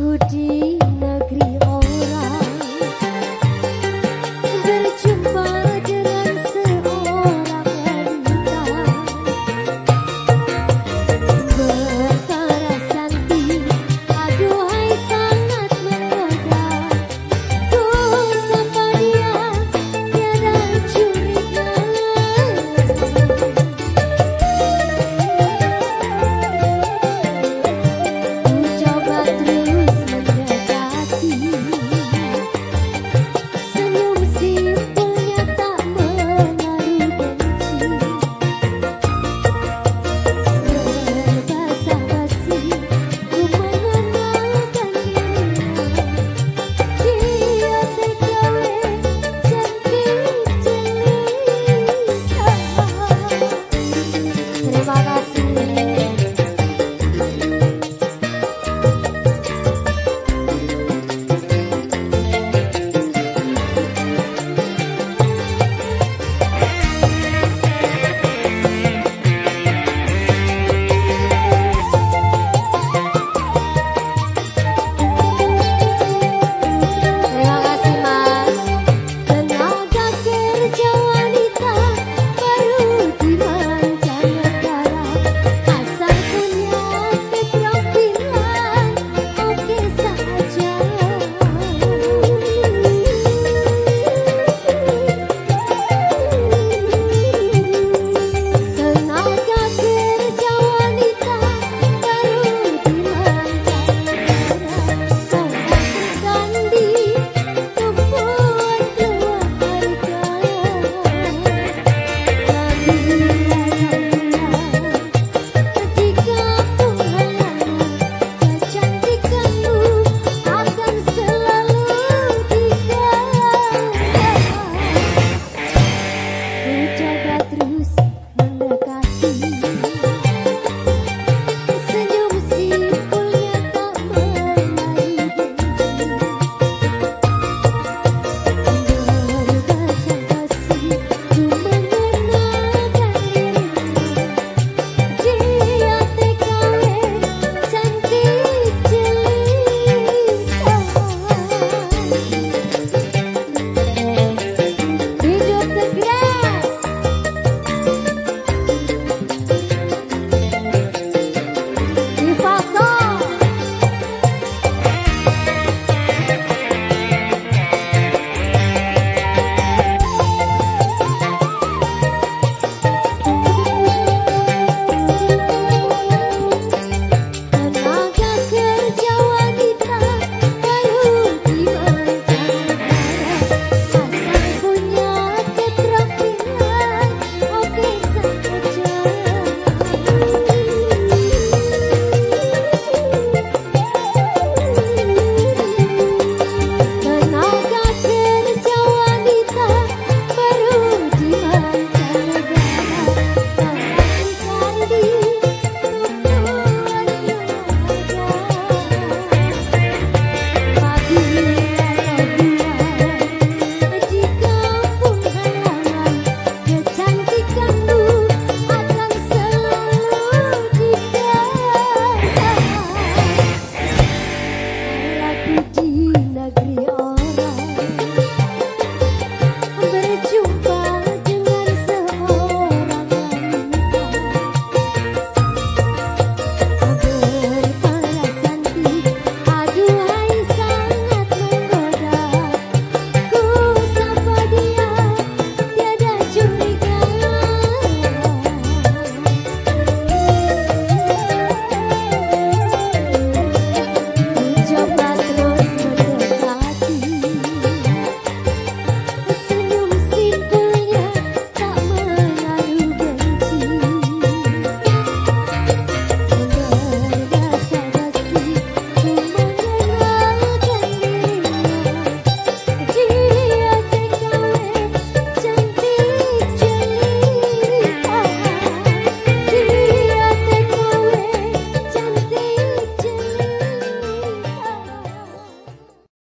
Ku di negeri alegría.